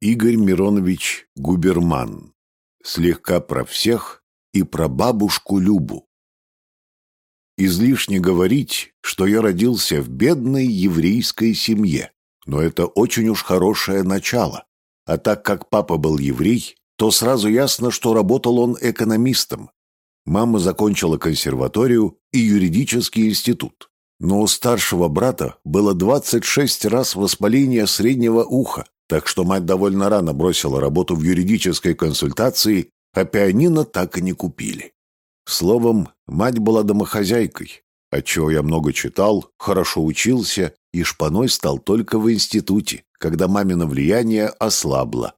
Игорь Миронович Губерман. Слегка про всех и про бабушку Любу. Излишне говорить, что я родился в бедной еврейской семье, но это очень уж хорошее начало. А так как папа был еврей, то сразу ясно, что работал он экономистом. Мама закончила консерваторию и юридический институт. Но у старшего брата было 26 раз воспаление среднего уха, так что мать довольно рано бросила работу в юридической консультации, а пианино так и не купили. Словом, мать была домохозяйкой, отчего я много читал, хорошо учился и шпаной стал только в институте, когда мамино влияние ослабло.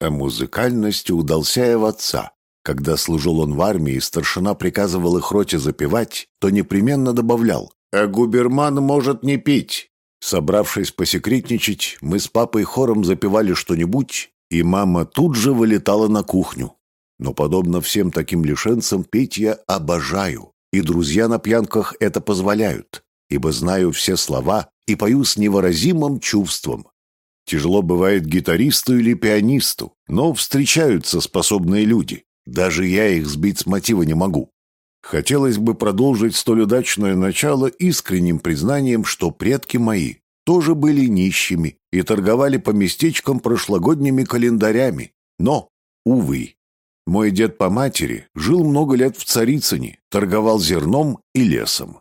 А музыкальности удался я в отца. Когда служил он в армии, старшина приказывал их роте запевать, то непременно добавлял «А губерман может не пить, Собравшись посекретничать, мы с папой хором запивали что-нибудь, и мама тут же вылетала на кухню. Но, подобно всем таким лишенцам, петь я обожаю, и друзья на пьянках это позволяют, ибо знаю все слова и пою с невыразимым чувством. Тяжело бывает гитаристу или пианисту, но встречаются способные люди. Даже я их сбить с мотива не могу. Хотелось бы продолжить столь удачное начало искренним признанием, что предки мои тоже были нищими и торговали по местечкам прошлогодними календарями. Но, увы, мой дед по матери жил много лет в Царицыне, торговал зерном и лесом.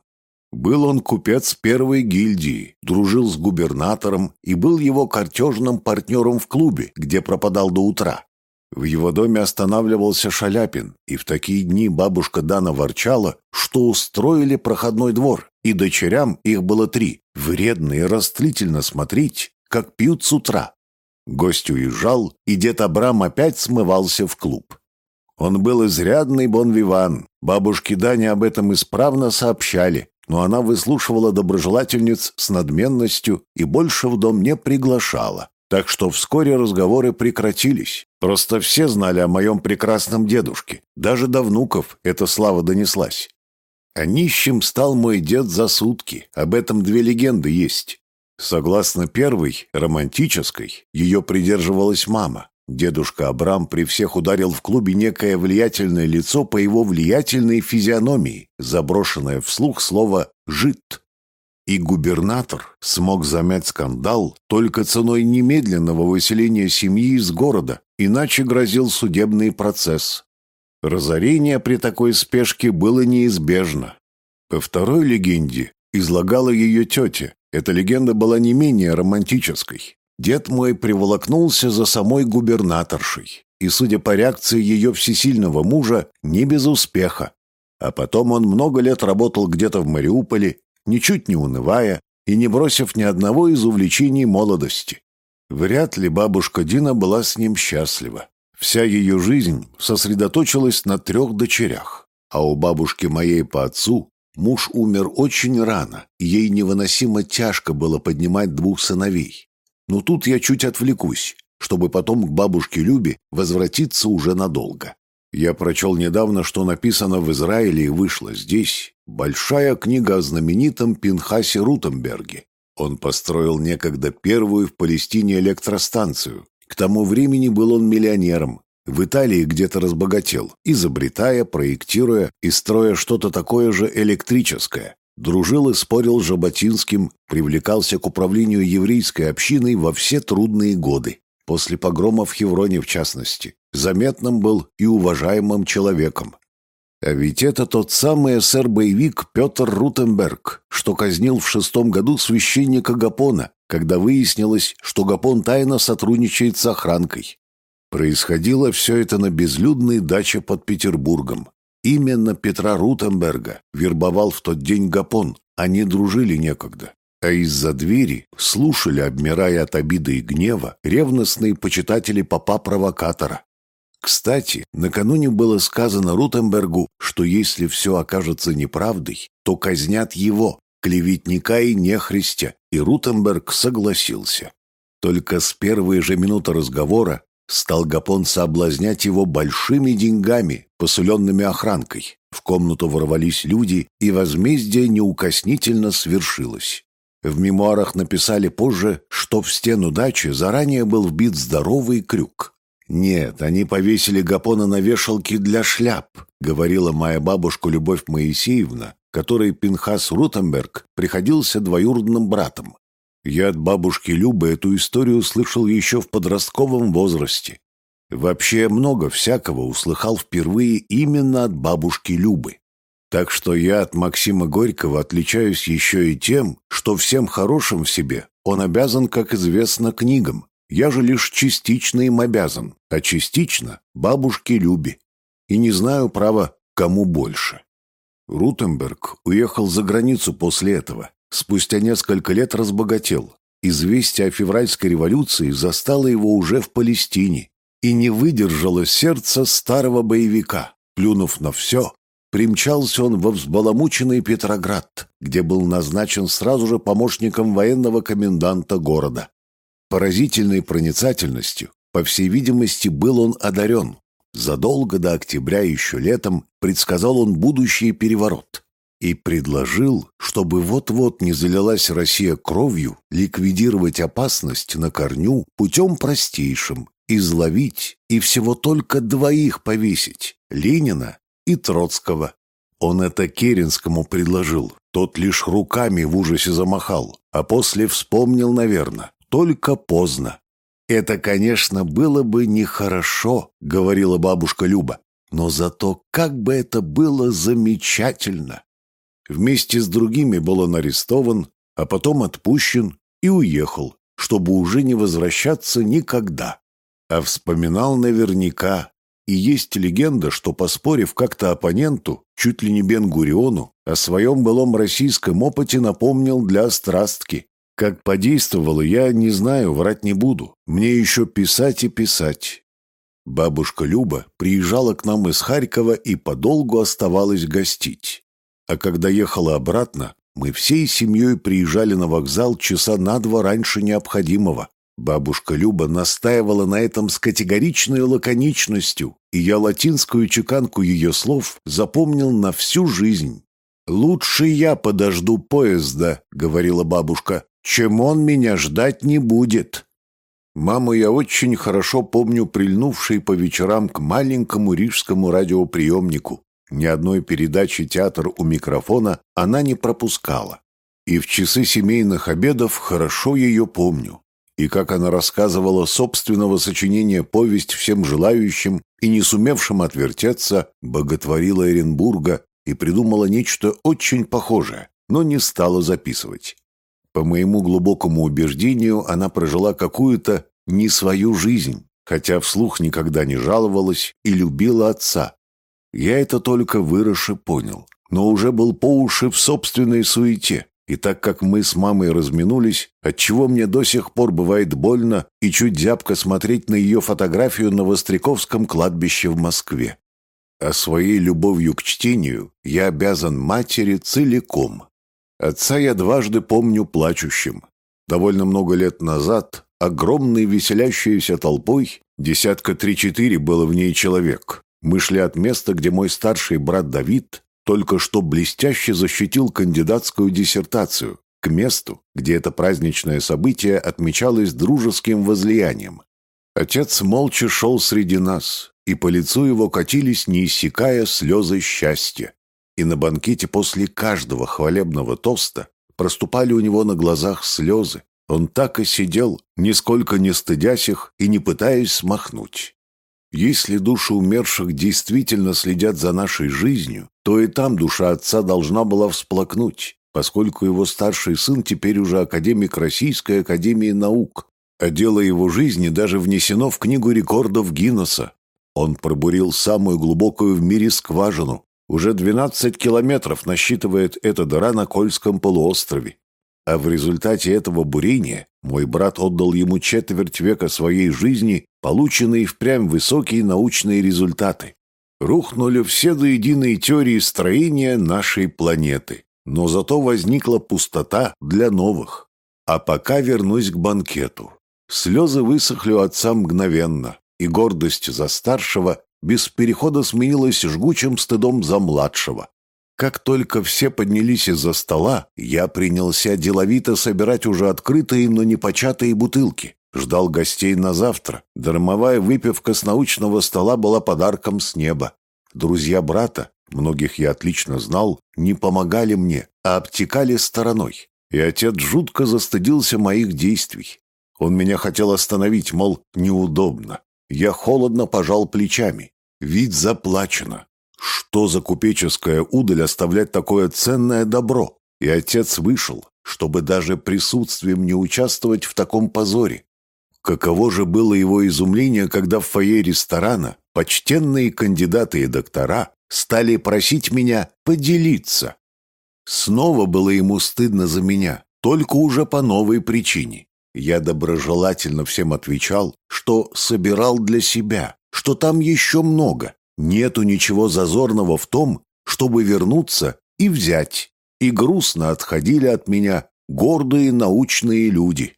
Был он купец первой гильдии, дружил с губернатором и был его картежным партнером в клубе, где пропадал до утра. В его доме останавливался Шаляпин, и в такие дни бабушка Дана ворчала, что устроили проходной двор, и дочерям их было три, вредно и растлительно смотреть, как пьют с утра. Гость уезжал, и дед Абрам опять смывался в клуб. Он был изрядный бон-виван, бабушке Дане об этом исправно сообщали, но она выслушивала доброжелательниц с надменностью и больше в дом не приглашала. Так что вскоре разговоры прекратились. Просто все знали о моем прекрасном дедушке. Даже до внуков эта слава донеслась. А нищим стал мой дед за сутки. Об этом две легенды есть. Согласно первой, романтической, ее придерживалась мама. Дедушка Абрам при всех ударил в клубе некое влиятельное лицо по его влиятельной физиономии, заброшенное вслух слово «жид». И губернатор смог замять скандал только ценой немедленного выселения семьи из города, иначе грозил судебный процесс. Разорение при такой спешке было неизбежно. По второй легенде излагала ее тетя. Эта легенда была не менее романтической. Дед мой приволокнулся за самой губернаторшей, и, судя по реакции ее всесильного мужа, не без успеха. А потом он много лет работал где-то в Мариуполе ничуть не унывая и не бросив ни одного из увлечений молодости. Вряд ли бабушка Дина была с ним счастлива. Вся ее жизнь сосредоточилась на трех дочерях, а у бабушки моей по отцу муж умер очень рано, и ей невыносимо тяжко было поднимать двух сыновей. Но тут я чуть отвлекусь, чтобы потом к бабушке Любе возвратиться уже надолго. Я прочел недавно, что написано в Израиле и вышло здесь. Большая книга о знаменитом Пинхасе Рутенберге. Он построил некогда первую в Палестине электростанцию. К тому времени был он миллионером. В Италии где-то разбогател, изобретая, проектируя и строя что-то такое же электрическое. Дружил и спорил с Жаботинским, привлекался к управлению еврейской общиной во все трудные годы. После погрома в Хевроне в частности заметным был и уважаемым человеком. А ведь это тот самый эсер-боевик Петр Рутенберг, что казнил в шестом году священника Гапона, когда выяснилось, что Гапон тайно сотрудничает с охранкой. Происходило все это на безлюдной даче под Петербургом. Именно Петра Рутенберга вербовал в тот день Гапон, они дружили некогда. А из-за двери слушали, обмирая от обиды и гнева, ревностные почитатели папа-провокатора, кстати, накануне было сказано Рутенбергу, что если все окажется неправдой, то казнят его, клеветника и нехристя, и Рутенберг согласился. Только с первой же минуты разговора стал Гапон соблазнять его большими деньгами, посуленными охранкой. В комнату ворвались люди, и возмездие неукоснительно свершилось. В мемуарах написали позже, что в стену дачи заранее был вбит здоровый крюк. «Нет, они повесили гапона на вешалке для шляп», говорила моя бабушка Любовь Моисеевна, которой Пинхас Рутенберг приходился двоюродным братом. Я от бабушки Любы эту историю слышал еще в подростковом возрасте. Вообще много всякого услыхал впервые именно от бабушки Любы. Так что я от Максима Горького отличаюсь еще и тем, что всем хорошим в себе он обязан, как известно, книгам. Я же лишь частично им обязан, а частично бабушке Любе. И не знаю, право, кому больше. Рутенберг уехал за границу после этого. Спустя несколько лет разбогател. Известие о февральской революции застало его уже в Палестине. И не выдержало сердце старого боевика. Плюнув на все, примчался он во взбаламученный Петроград, где был назначен сразу же помощником военного коменданта города. Поразительной проницательностью, по всей видимости, был он одарен. Задолго до октября еще летом предсказал он будущий переворот и предложил, чтобы вот-вот не залилась Россия кровью, ликвидировать опасность на корню путем простейшим, изловить и всего только двоих повесить – Ленина и Троцкого. Он это Керенскому предложил, тот лишь руками в ужасе замахал, а после вспомнил, наверное, только поздно. «Это, конечно, было бы нехорошо», — говорила бабушка Люба, «но зато как бы это было замечательно!» Вместе с другими был он арестован, а потом отпущен и уехал, чтобы уже не возвращаться никогда. А вспоминал наверняка. И есть легенда, что, поспорив как-то оппоненту, чуть ли не Бен-Гуриону, о своем былом российском опыте напомнил для страстки. Как подействовало, я не знаю, врать не буду. Мне еще писать и писать. Бабушка Люба приезжала к нам из Харькова и подолгу оставалась гостить. А когда ехала обратно, мы всей семьей приезжали на вокзал часа на два раньше необходимого. Бабушка Люба настаивала на этом с категоричной лаконичностью, и я латинскую чеканку ее слов запомнил на всю жизнь. «Лучше я подожду поезда», — говорила бабушка, — «чем он меня ждать не будет». Маму я очень хорошо помню прильнувшей по вечерам к маленькому рижскому радиоприемнику. Ни одной передачи «Театр у микрофона» она не пропускала. И в часы семейных обедов хорошо ее помню. И как она рассказывала собственного сочинения повесть всем желающим и не сумевшим отвертеться, боготворила Эренбурга и придумала нечто очень похожее, но не стала записывать. По моему глубокому убеждению, она прожила какую-то не свою жизнь, хотя вслух никогда не жаловалась и любила отца, я это только выросше понял, но уже был по уши в собственной суете. И так как мы с мамой разминулись, отчего мне до сих пор бывает больно и чуть зябко смотреть на ее фотографию на Востряковском кладбище в Москве. А своей любовью к чтению я обязан матери целиком. Отца я дважды помню плачущим. Довольно много лет назад, огромной веселящейся толпой, десятка три-четыре было в ней человек, мы шли от места, где мой старший брат Давид только что блестяще защитил кандидатскую диссертацию, к месту, где это праздничное событие отмечалось дружеским возлиянием. Отец молча шел среди нас, и по лицу его катились, не иссякая, слезы счастья. И на банкете после каждого хвалебного тоста проступали у него на глазах слезы. Он так и сидел, нисколько не стыдясь их и не пытаясь смахнуть. Если души умерших действительно следят за нашей жизнью, то и там душа отца должна была всплакнуть, поскольку его старший сын теперь уже академик Российской Академии Наук, а дело его жизни даже внесено в Книгу рекордов Гиннесса. Он пробурил самую глубокую в мире скважину. Уже 12 километров насчитывает эта дыра на Кольском полуострове. А в результате этого бурения мой брат отдал ему четверть века своей жизни, полученные впрямь высокие научные результаты. Рухнули все до единой теории строения нашей планеты. Но зато возникла пустота для новых. А пока вернусь к банкету. Слезы высохли у отца мгновенно, и гордость за старшего без перехода сменилась жгучим стыдом за младшего. Как только все поднялись из-за стола, я принялся деловито собирать уже открытые, но не початые бутылки. Ждал гостей на завтра. Дармовая выпивка с научного стола была подарком с неба. Друзья брата, многих я отлично знал, не помогали мне, а обтекали стороной. И отец жутко застыдился моих действий. Он меня хотел остановить, мол, неудобно. Я холодно пожал плечами. Вид заплачено. Что за купеческая удаль оставлять такое ценное добро? И отец вышел, чтобы даже присутствием не участвовать в таком позоре. Каково же было его изумление, когда в фойе ресторана почтенные кандидаты и доктора стали просить меня поделиться. Снова было ему стыдно за меня, только уже по новой причине. Я доброжелательно всем отвечал, что собирал для себя, что там еще много, Нету ничего зазорного в том, чтобы вернуться и взять. И грустно отходили от меня гордые научные люди.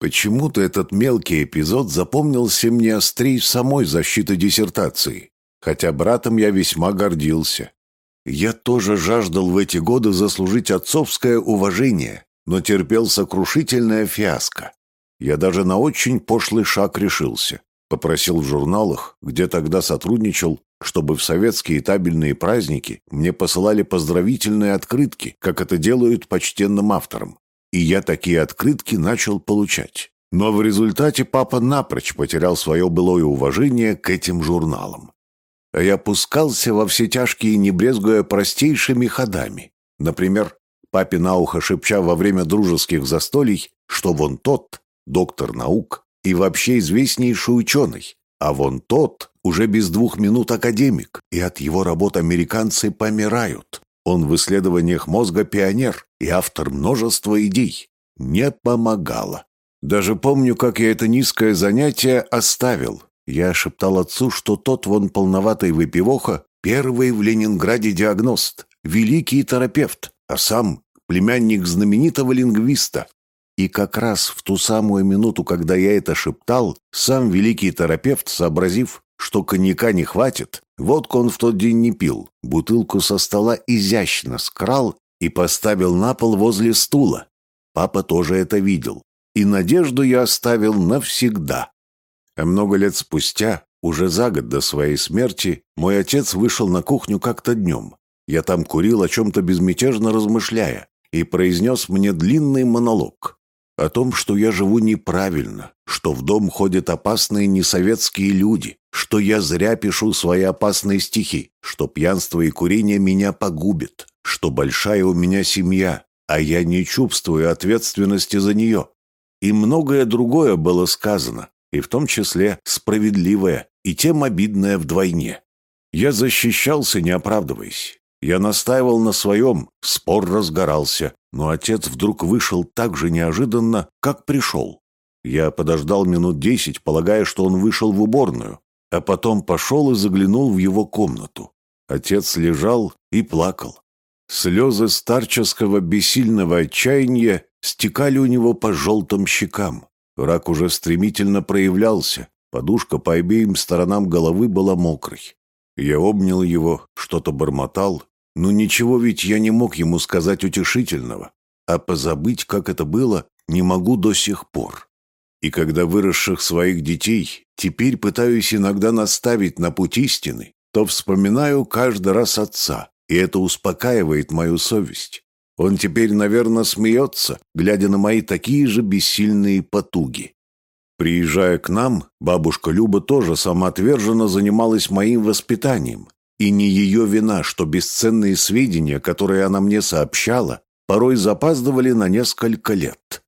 Почему-то этот мелкий эпизод запомнился мне острей самой защиты диссертации, хотя братом я весьма гордился. Я тоже жаждал в эти годы заслужить отцовское уважение, но терпел сокрушительное фиаско. Я даже на очень пошлый шаг решился. Попросил в журналах, где тогда сотрудничал, чтобы в советские табельные праздники мне посылали поздравительные открытки, как это делают почтенным авторам. И я такие открытки начал получать. Но в результате папа напрочь потерял свое былое уважение к этим журналам. А я пускался во все тяжкие, не брезгуя простейшими ходами. Например, папе на ухо шепча во время дружеских застолий, что вон тот, доктор наук, и вообще известнейший ученый, а вон тот уже без двух минут академик, и от его работ американцы помирают. Он в исследованиях мозга пионер и автор множества идей. Не помогало. Даже помню, как я это низкое занятие оставил. Я шептал отцу, что тот вон полноватый выпивоха первый в Ленинграде диагност, великий терапевт, а сам племянник знаменитого лингвиста, и как раз в ту самую минуту, когда я это шептал, сам великий терапевт, сообразив, что коньяка не хватит, водку он в тот день не пил, бутылку со стола изящно скрал и поставил на пол возле стула. Папа тоже это видел. И надежду я оставил навсегда. А много лет спустя, уже за год до своей смерти, мой отец вышел на кухню как-то днем. Я там курил, о чем-то безмятежно размышляя, и произнес мне длинный монолог о том, что я живу неправильно, что в дом ходят опасные несоветские люди, что я зря пишу свои опасные стихи, что пьянство и курение меня погубят, что большая у меня семья, а я не чувствую ответственности за нее. И многое другое было сказано, и в том числе справедливое, и тем обидное вдвойне. Я защищался, не оправдываясь. Я настаивал на своем, спор разгорался, но отец вдруг вышел так же неожиданно, как пришел. Я подождал минут десять, полагая, что он вышел в уборную, а потом пошел и заглянул в его комнату. Отец лежал и плакал. Слезы старческого бессильного отчаяния стекали у него по желтым щекам. Рак уже стремительно проявлялся, подушка по обеим сторонам головы была мокрой. Я обнял его, что-то бормотал, но ничего ведь я не мог ему сказать утешительного, а позабыть, как это было, не могу до сих пор. И когда выросших своих детей теперь пытаюсь иногда наставить на путь истины, то вспоминаю каждый раз отца, и это успокаивает мою совесть. Он теперь, наверное, смеется, глядя на мои такие же бессильные потуги. Приезжая к нам, бабушка Люба тоже самоотверженно занималась моим воспитанием, и не ее вина, что бесценные сведения, которые она мне сообщала, порой запаздывали на несколько лет.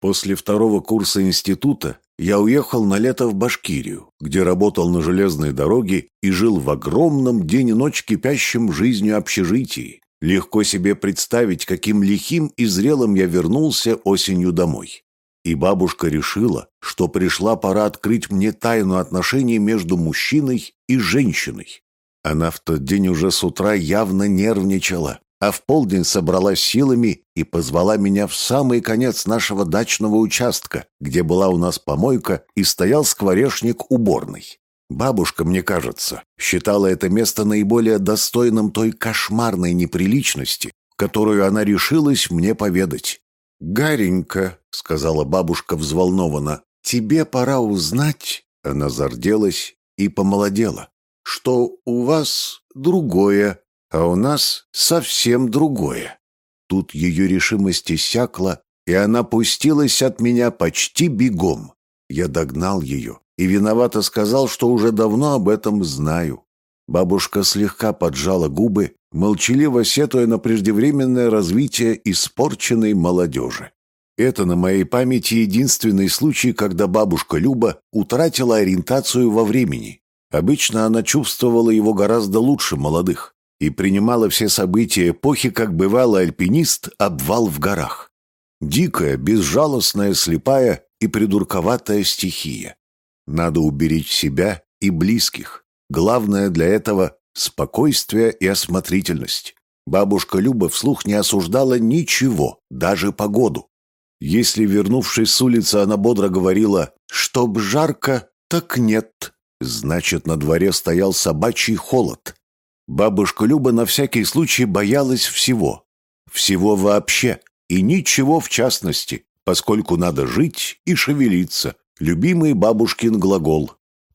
После второго курса института я уехал на лето в Башкирию, где работал на железной дороге и жил в огромном день и ночь кипящем жизнью общежитии. Легко себе представить, каким лихим и зрелым я вернулся осенью домой. И бабушка решила, что пришла пора открыть мне тайну отношений между мужчиной и женщиной. Она в тот день уже с утра явно нервничала, а в полдень собралась силами и позвала меня в самый конец нашего дачного участка, где была у нас помойка и стоял скворечник уборный. Бабушка, мне кажется, считала это место наиболее достойным той кошмарной неприличности, которую она решилась мне поведать. «Гаренька», — сказала бабушка взволнованно, — «тебе пора узнать...» Она зарделась и помолодела. «Что у вас другое, а у нас совсем другое». Тут ее решимость иссякла, и она пустилась от меня почти бегом. Я догнал ее и виновато сказал, что уже давно об этом знаю. Бабушка слегка поджала губы, молчаливо сетуя на преждевременное развитие испорченной молодежи. Это на моей памяти единственный случай, когда бабушка Люба утратила ориентацию во времени. Обычно она чувствовала его гораздо лучше молодых и принимала все события эпохи, как бывалый альпинист, обвал в горах. Дикая, безжалостная, слепая и придурковатая стихия. Надо уберечь себя и близких. Главное для этого – спокойствие и осмотрительность. Бабушка Люба вслух не осуждала ничего, даже погоду. Если, вернувшись с улицы, она бодро говорила «Чтоб жарко, так нет», значит, на дворе стоял собачий холод. Бабушка Люба на всякий случай боялась всего. Всего вообще. И ничего в частности, поскольку надо жить и шевелиться. Любимый бабушкин глагол.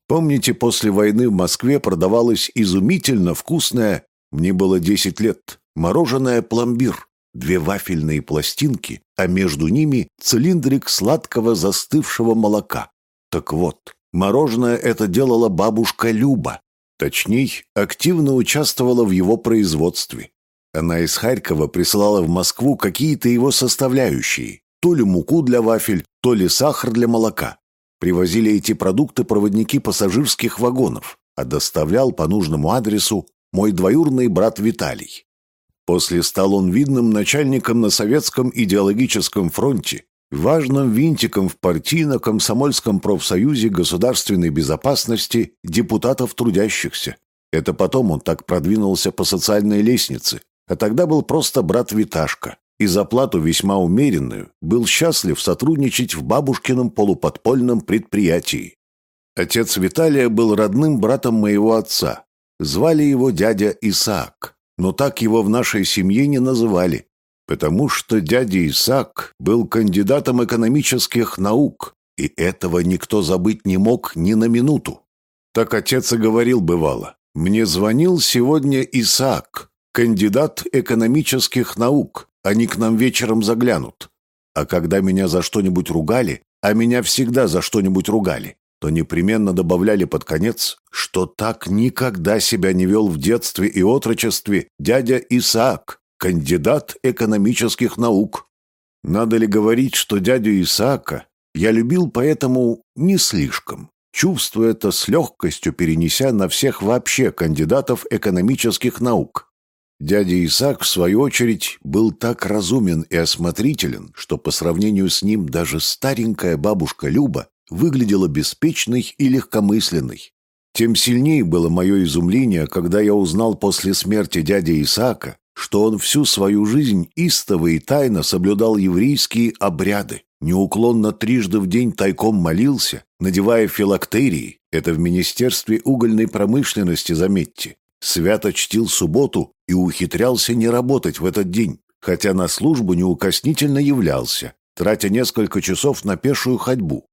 Помните, после войны в Москве продавалось изумительно вкусное, мне было 10 лет, мороженое пломбир. Две вафельные пластинки, а между ними цилиндрик сладкого застывшего молока. Так вот, мороженое это делала бабушка Люба. Точней, активно участвовала в его производстве. Она из Харькова присылала в Москву какие-то его составляющие, то ли муку для вафель, то ли сахар для молока. Привозили эти продукты проводники пассажирских вагонов, а доставлял по нужному адресу мой двоюродный брат Виталий. После стал он видным начальником на советском идеологическом фронте, важным винтиком в партийно-комсомольском профсоюзе государственной безопасности депутатов трудящихся. Это потом он так продвинулся по социальной лестнице, а тогда был просто брат Виташка, и за плату весьма умеренную был счастлив сотрудничать в бабушкином полуподпольном предприятии. Отец Виталия был родным братом моего отца. Звали его дядя Исаак, но так его в нашей семье не называли, потому что дядя Исаак был кандидатом экономических наук, и этого никто забыть не мог ни на минуту. Так отец и говорил бывало. «Мне звонил сегодня Исаак, кандидат экономических наук, они к нам вечером заглянут. А когда меня за что-нибудь ругали, а меня всегда за что-нибудь ругали, то непременно добавляли под конец, что так никогда себя не вел в детстве и отрочестве дядя Исаак, кандидат экономических наук. Надо ли говорить, что дядю Исаака я любил поэтому не слишком, чувствуя это с легкостью перенеся на всех вообще кандидатов экономических наук. Дядя Исаак, в свою очередь, был так разумен и осмотрителен, что по сравнению с ним даже старенькая бабушка Люба выглядела беспечной и легкомысленной. Тем сильнее было мое изумление, когда я узнал после смерти дяди Исаака, что он всю свою жизнь истово и тайно соблюдал еврейские обряды, неуклонно трижды в день тайком молился, надевая филактерии, это в Министерстве угольной промышленности, заметьте, свято чтил субботу и ухитрялся не работать в этот день, хотя на службу неукоснительно являлся, тратя несколько часов на пешую ходьбу.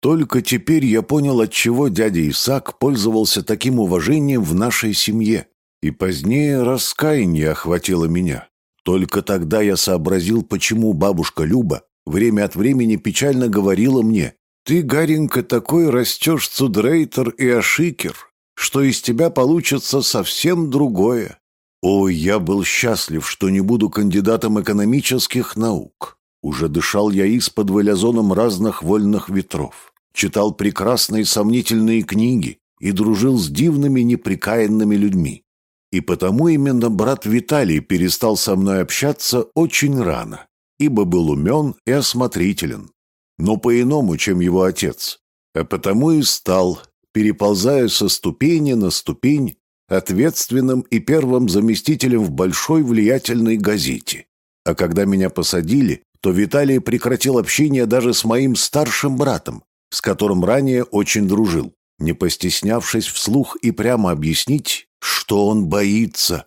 Только теперь я понял, отчего дядя Исаак пользовался таким уважением в нашей семье, и позднее раскаяние охватило меня. Только тогда я сообразил, почему бабушка Люба время от времени печально говорила мне, «Ты, Гаренька, такой растешь цудрейтер и ашикер, что из тебя получится совсем другое. О, я был счастлив, что не буду кандидатом экономических наук. Уже дышал я из-под валязоном разных вольных ветров, читал прекрасные сомнительные книги и дружил с дивными неприкаянными людьми. И потому именно брат Виталий перестал со мной общаться очень рано, ибо был умен и осмотрителен, но по-иному, чем его отец, а потому и стал переползая со ступени на ступень, ответственным и первым заместителем в большой влиятельной газете. А когда меня посадили, то Виталий прекратил общение даже с моим старшим братом, с которым ранее очень дружил. не постеснявшись вслух и прямо объяснить, что он боится.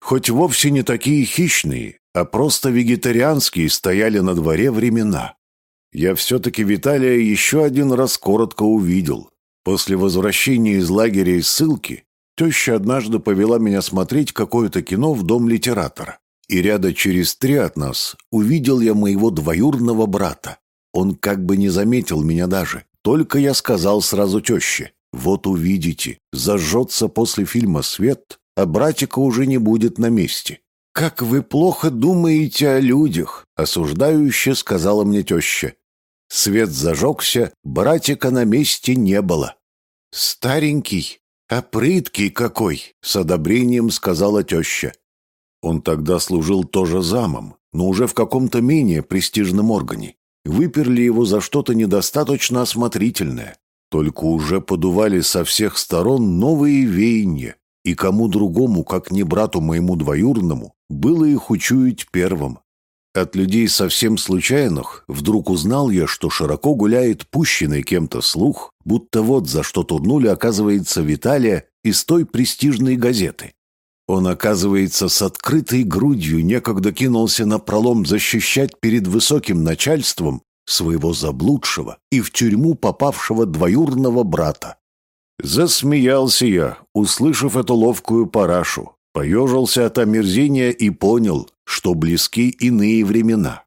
Хоть вовсе не такие хищные, а просто вегетарианские стояли на дворе времена. Я все-таки Виталия еще один раз коротко увидел. После возвращения из лагеря и ссылки теща однажды повела меня смотреть какое-то кино в дом литератора. И ряда через три от нас увидел я моего двоюродного брата. Он как бы не заметил меня даже. Только я сказал сразу теще. Вот увидите, зажжется после фильма свет, а братика уже не будет на месте. «Как вы плохо думаете о людях», — осуждающе сказала мне теща. Свет зажегся, братика на месте не было. «Старенький, а прыткий какой!» — с одобрением сказала теща. Он тогда служил тоже замом, но уже в каком-то менее престижном органе. Выперли его за что-то недостаточно осмотрительное. Только уже подували со всех сторон новые веяния, и кому другому, как не брату моему двоюродному, было их учуять первым. От людей совсем случайных вдруг узнал я, что широко гуляет пущенный кем-то слух, будто вот за что турнули, оказывается, Виталия из той престижной газеты. Он, оказывается, с открытой грудью некогда кинулся на пролом защищать перед высоким начальством своего заблудшего и в тюрьму попавшего двоюродного брата. Засмеялся я, услышав эту ловкую парашу, поежился от омерзения и понял, что близки иные времена.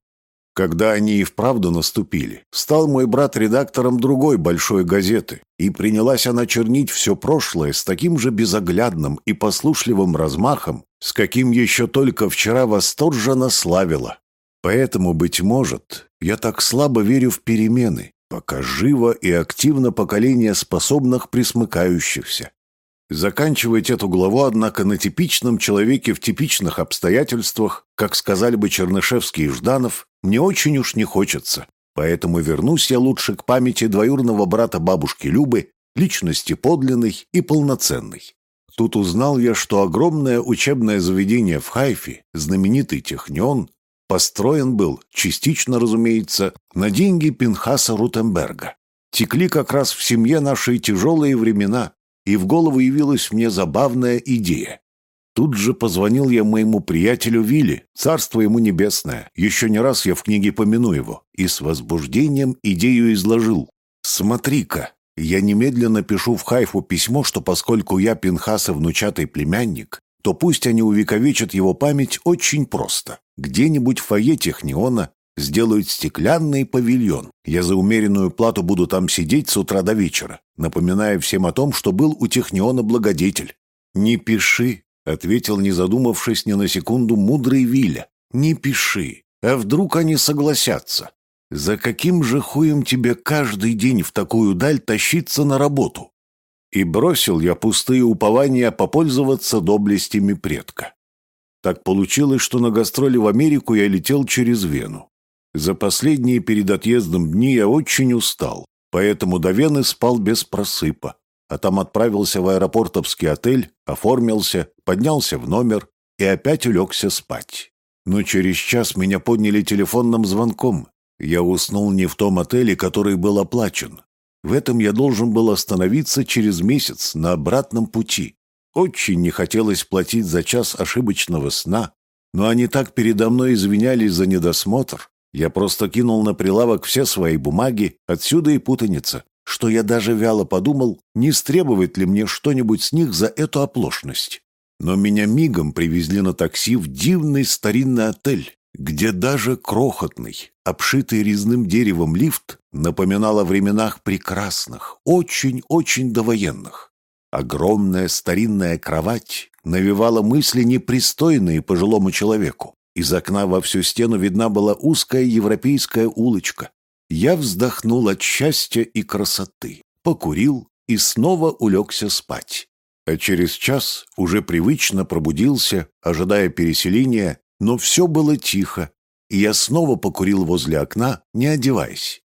Когда они и вправду наступили, стал мой брат редактором другой большой газеты, и принялась она чернить все прошлое с таким же безоглядным и послушливым размахом, с каким еще только вчера восторженно славила. Поэтому, быть может, я так слабо верю в перемены, пока живо и активно поколение способных присмыкающихся. Заканчивать эту главу, однако, на типичном человеке в типичных обстоятельствах, как сказали бы Чернышевский и Жданов, мне очень уж не хочется. Поэтому вернусь я лучше к памяти двоюрного брата бабушки Любы, личности подлинной и полноценной. Тут узнал я, что огромное учебное заведение в Хайфе, знаменитый Технион, построен был, частично, разумеется, на деньги Пинхаса Рутенберга. Текли как раз в семье наши тяжелые времена, и в голову явилась мне забавная идея. Тут же позвонил я моему приятелю Вилли, царство ему небесное. Еще не раз я в книге помяну его. И с возбуждением идею изложил. «Смотри-ка, я немедленно пишу в Хайфу письмо, что поскольку я Пинхаса внучатый племянник, то пусть они увековечат его память очень просто. Где-нибудь в фойе Техниона сделают стеклянный павильон. Я за умеренную плату буду там сидеть с утра до вечера, напоминая всем о том, что был у Техниона благодетель. «Не пиши», — ответил, не задумавшись ни на секунду, мудрый Виля. «Не пиши. А вдруг они согласятся? За каким же хуем тебе каждый день в такую даль тащиться на работу?» И бросил я пустые упования попользоваться доблестями предка. Так получилось, что на гастроли в Америку я летел через Вену. За последние перед отъездом дни я очень устал, поэтому до Вены спал без просыпа, а там отправился в аэропортовский отель, оформился, поднялся в номер и опять улегся спать. Но через час меня подняли телефонным звонком. Я уснул не в том отеле, который был оплачен. В этом я должен был остановиться через месяц на обратном пути. Очень не хотелось платить за час ошибочного сна, но они так передо мной извинялись за недосмотр, я просто кинул на прилавок все свои бумаги, отсюда и путаница, что я даже вяло подумал, не стребовать ли мне что-нибудь с них за эту оплошность. Но меня мигом привезли на такси в дивный старинный отель, где даже крохотный, обшитый резным деревом лифт напоминал о временах прекрасных, очень-очень довоенных. Огромная старинная кровать навевала мысли непристойные пожилому человеку. Из окна во всю стену видна была узкая европейская улочка. Я вздохнул от счастья и красоты, покурил и снова улегся спать. А через час уже привычно пробудился, ожидая переселения, но все было тихо, и я снова покурил возле окна, не одеваясь.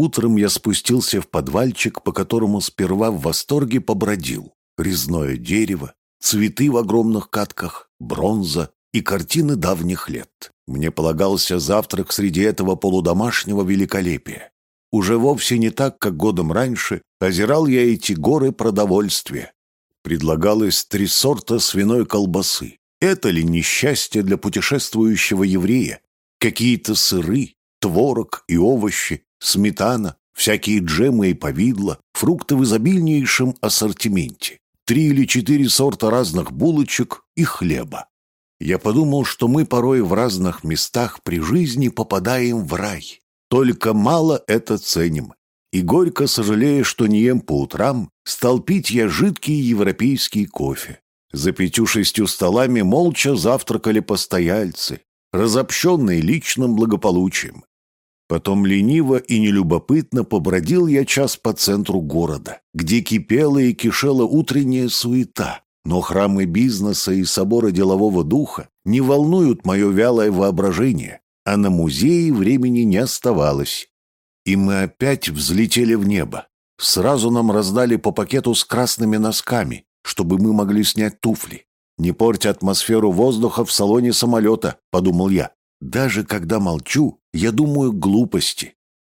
Утром я спустился в подвальчик, по которому сперва в восторге побродил. Резное дерево, цветы в огромных катках, бронза, и картины давних лет. Мне полагался завтрак среди этого полудомашнего великолепия. уже вовсе не так, как годом раньше, озирал я эти горы продовольствия. Предлагалось три сорта свиной колбасы. Это ли несчастье для путешествующего еврея? Какие-то сыры, творог и овощи, сметана, всякие джемы и повидла, фрукты в изобильнейшем ассортименте, три или четыре сорта разных булочек и хлеба. Я подумал, что мы порой в разных местах при жизни попадаем в рай, только мало это ценим. И горько сожалея, что не ем по утрам, стал пить я жидкий европейский кофе. За пятью-шестью столами молча завтракали постояльцы, разобщенные личным благополучием. Потом лениво и нелюбопытно побродил я час по центру города, где кипела и кишела утренняя суета, но храмы бизнеса и соборы делового духа не волнуют мое вялое воображение, а на музее времени не оставалось. И мы опять взлетели в небо. Сразу нам раздали по пакету с красными носками, чтобы мы могли снять туфли. Не портя атмосферу воздуха в салоне самолета, подумал я. Даже когда молчу, я думаю глупости.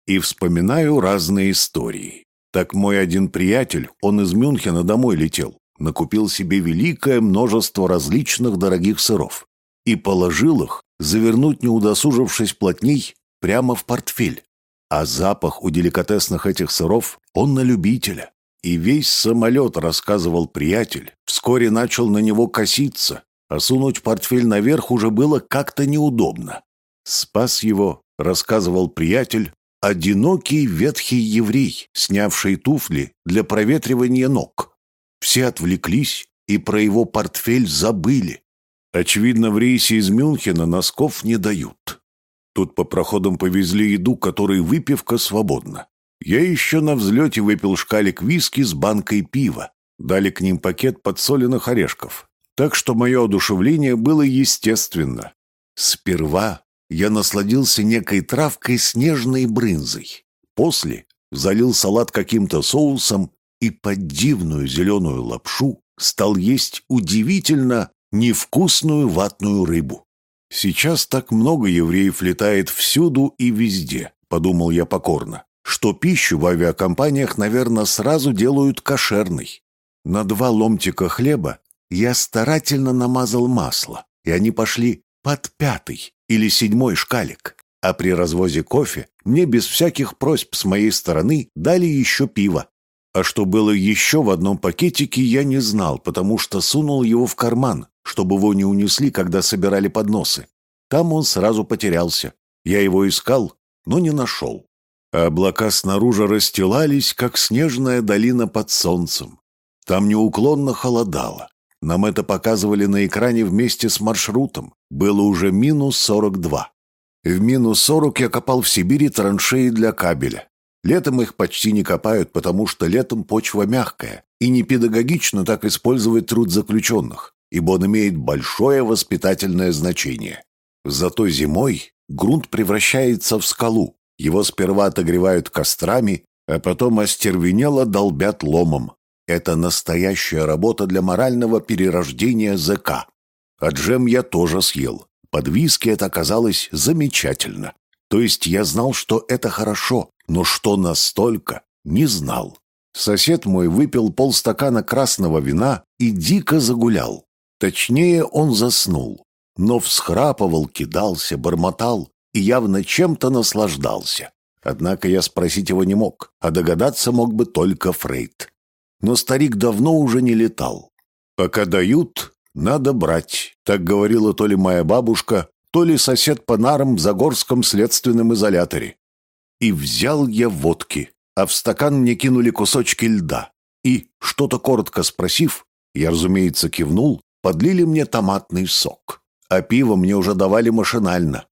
И вспоминаю разные истории. Так мой один приятель, он из Мюнхена домой летел, накупил себе великое множество различных дорогих сыров и положил их завернуть, не удосужившись плотней, прямо в портфель. А запах у деликатесных этих сыров он на любителя. И весь самолет, рассказывал приятель, вскоре начал на него коситься, а сунуть портфель наверх уже было как-то неудобно. Спас его, рассказывал приятель, одинокий ветхий еврей, снявший туфли для проветривания ног. Все отвлеклись и про его портфель забыли. Очевидно, в рейсе из Мюнхена носков не дают. Тут по проходам повезли еду, которой выпивка свободна. Я еще на взлете выпил шкалик виски с банкой пива. Дали к ним пакет подсоленных орешков. Так что мое одушевление было естественно. Сперва я насладился некой травкой с нежной брынзой. После залил салат каким-то соусом и под дивную зеленую лапшу стал есть удивительно невкусную ватную рыбу. Сейчас так много евреев летает всюду и везде, подумал я покорно, что пищу в авиакомпаниях, наверное, сразу делают кошерной. На два ломтика хлеба я старательно намазал масло, и они пошли под пятый или седьмой шкалик. А при развозе кофе мне без всяких просьб с моей стороны дали еще пиво. А что было еще в одном пакетике, я не знал, потому что сунул его в карман, чтобы его не унесли, когда собирали подносы. Там он сразу потерялся. Я его искал, но не нашел. А облака снаружи расстилались, как снежная долина под солнцем. Там неуклонно холодало. Нам это показывали на экране вместе с маршрутом. Было уже минус сорок два. В минус сорок я копал в Сибири траншеи для кабеля. Летом их почти не копают, потому что летом почва мягкая, и не педагогично так использовать труд заключенных ибо он имеет большое воспитательное значение. Зато зимой грунт превращается в скалу. Его сперва отогревают кострами, а потом остервенело долбят ломом. Это настоящая работа для морального перерождения ЗК. А джем я тоже съел. Под виски это оказалось замечательно. То есть я знал, что это хорошо, но что настолько, не знал. Сосед мой выпил полстакана красного вина и дико загулял. Точнее, он заснул, но всхрапывал, кидался, бормотал и явно чем-то наслаждался. Однако я спросить его не мог, а догадаться мог бы только Фрейд. Но старик давно уже не летал. «Пока дают, надо брать», — так говорила то ли моя бабушка, то ли сосед по нарам в Загорском следственном изоляторе. И взял я водки, а в стакан мне кинули кусочки льда. И, что-то коротко спросив, я, разумеется, кивнул Подлили мне томатный сок, а пиво мне уже давали машинально.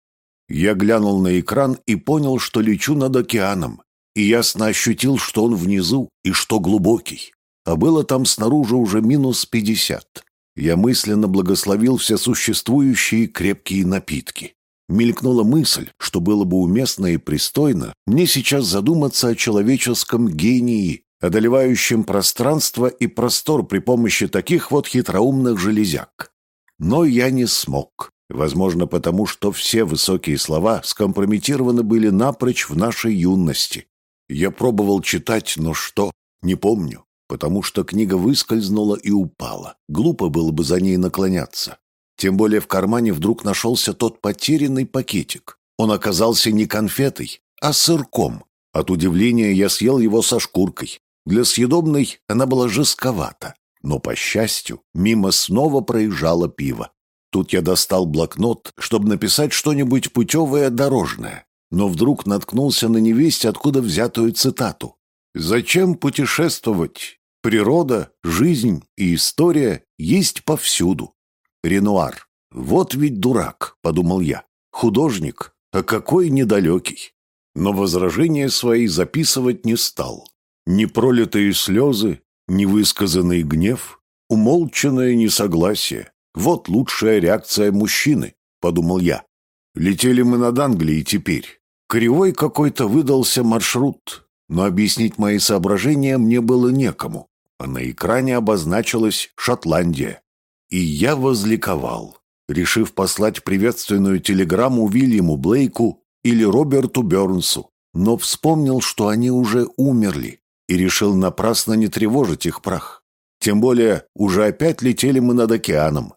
Я глянул на экран и понял, что лечу над океаном, и ясно ощутил, что он внизу и что глубокий. А было там снаружи уже минус пятьдесят. Я мысленно благословил все существующие крепкие напитки. Мелькнула мысль, что было бы уместно и пристойно мне сейчас задуматься о человеческом гении одолевающим пространство и простор при помощи таких вот хитроумных железяк. Но я не смог. Возможно, потому что все высокие слова скомпрометированы были напрочь в нашей юности. Я пробовал читать, но что? Не помню, потому что книга выскользнула и упала. Глупо было бы за ней наклоняться. Тем более в кармане вдруг нашелся тот потерянный пакетик. Он оказался не конфетой, а сырком. От удивления я съел его со шкуркой. Для съедобной она была жестковата. Но, по счастью, мимо снова проезжало пиво. Тут я достал блокнот, чтобы написать что-нибудь путевое дорожное, но вдруг наткнулся на невесть, откуда взятую цитату. «Зачем путешествовать? Природа, жизнь и история есть повсюду». Ренуар. «Вот ведь дурак», — подумал я. «Художник, а какой недалекий». Но возражения свои записывать не стал. Непролитые слезы, невысказанный гнев, умолчанное несогласие. Вот лучшая реакция мужчины, подумал я. Летели мы над Англией теперь. Кривой какой-то выдался маршрут, но объяснить мои соображения мне было некому. А на экране обозначилась Шотландия. И я возликовал, решив послать приветственную телеграмму Вильяму Блейку или Роберту Бернсу, но вспомнил, что они уже умерли, и решил напрасно не тревожить их прах. Тем более уже опять летели мы над океаном.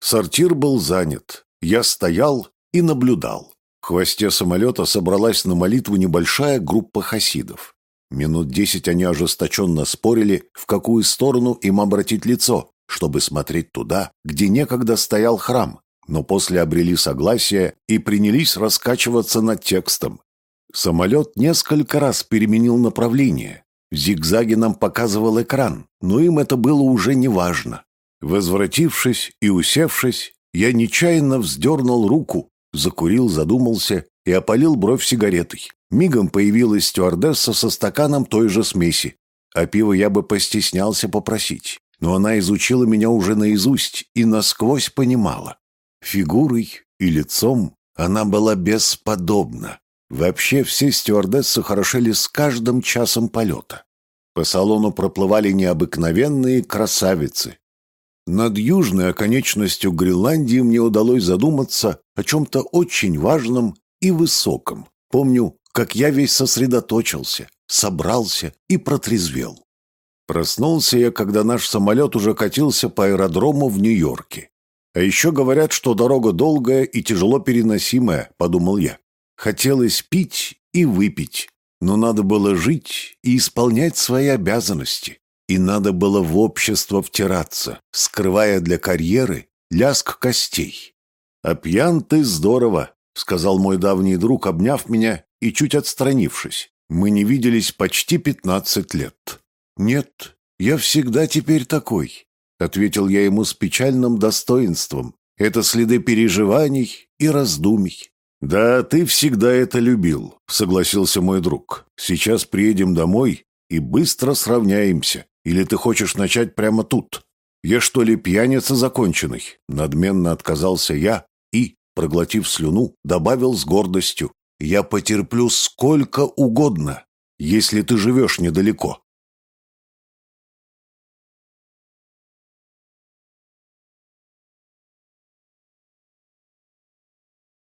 Сортир был занят. Я стоял и наблюдал. В хвосте самолета собралась на молитву небольшая группа хасидов. Минут десять они ожесточенно спорили, в какую сторону им обратить лицо, чтобы смотреть туда, где некогда стоял храм, но после обрели согласие и принялись раскачиваться над текстом. Самолет несколько раз переменил направление, Зигзаги нам показывал экран, но им это было уже неважно. Возвратившись и усевшись, я нечаянно вздернул руку, закурил, задумался и опалил бровь сигаретой. Мигом появилась стюардесса со стаканом той же смеси. А пиво я бы постеснялся попросить, но она изучила меня уже наизусть и насквозь понимала. Фигурой и лицом она была бесподобна. Вообще все стюардессы хорошели с каждым часом полета. По салону проплывали необыкновенные красавицы. Над южной оконечностью Гренландии мне удалось задуматься о чем-то очень важном и высоком. Помню, как я весь сосредоточился, собрался и протрезвел. Проснулся я, когда наш самолет уже катился по аэродрому в Нью-Йорке. А еще говорят, что дорога долгая и тяжело переносимая, подумал я. Хотелось пить и выпить, но надо было жить и исполнять свои обязанности. И надо было в общество втираться, скрывая для карьеры ляск костей. «А пьян ты здорово», — сказал мой давний друг, обняв меня и чуть отстранившись. Мы не виделись почти пятнадцать лет. «Нет, я всегда теперь такой», — ответил я ему с печальным достоинством. «Это следы переживаний и раздумий. «Да, ты всегда это любил», — согласился мой друг. «Сейчас приедем домой и быстро сравняемся. Или ты хочешь начать прямо тут? Я что ли пьяница законченный?» Надменно отказался я и, проглотив слюну, добавил с гордостью. «Я потерплю сколько угодно, если ты живешь недалеко.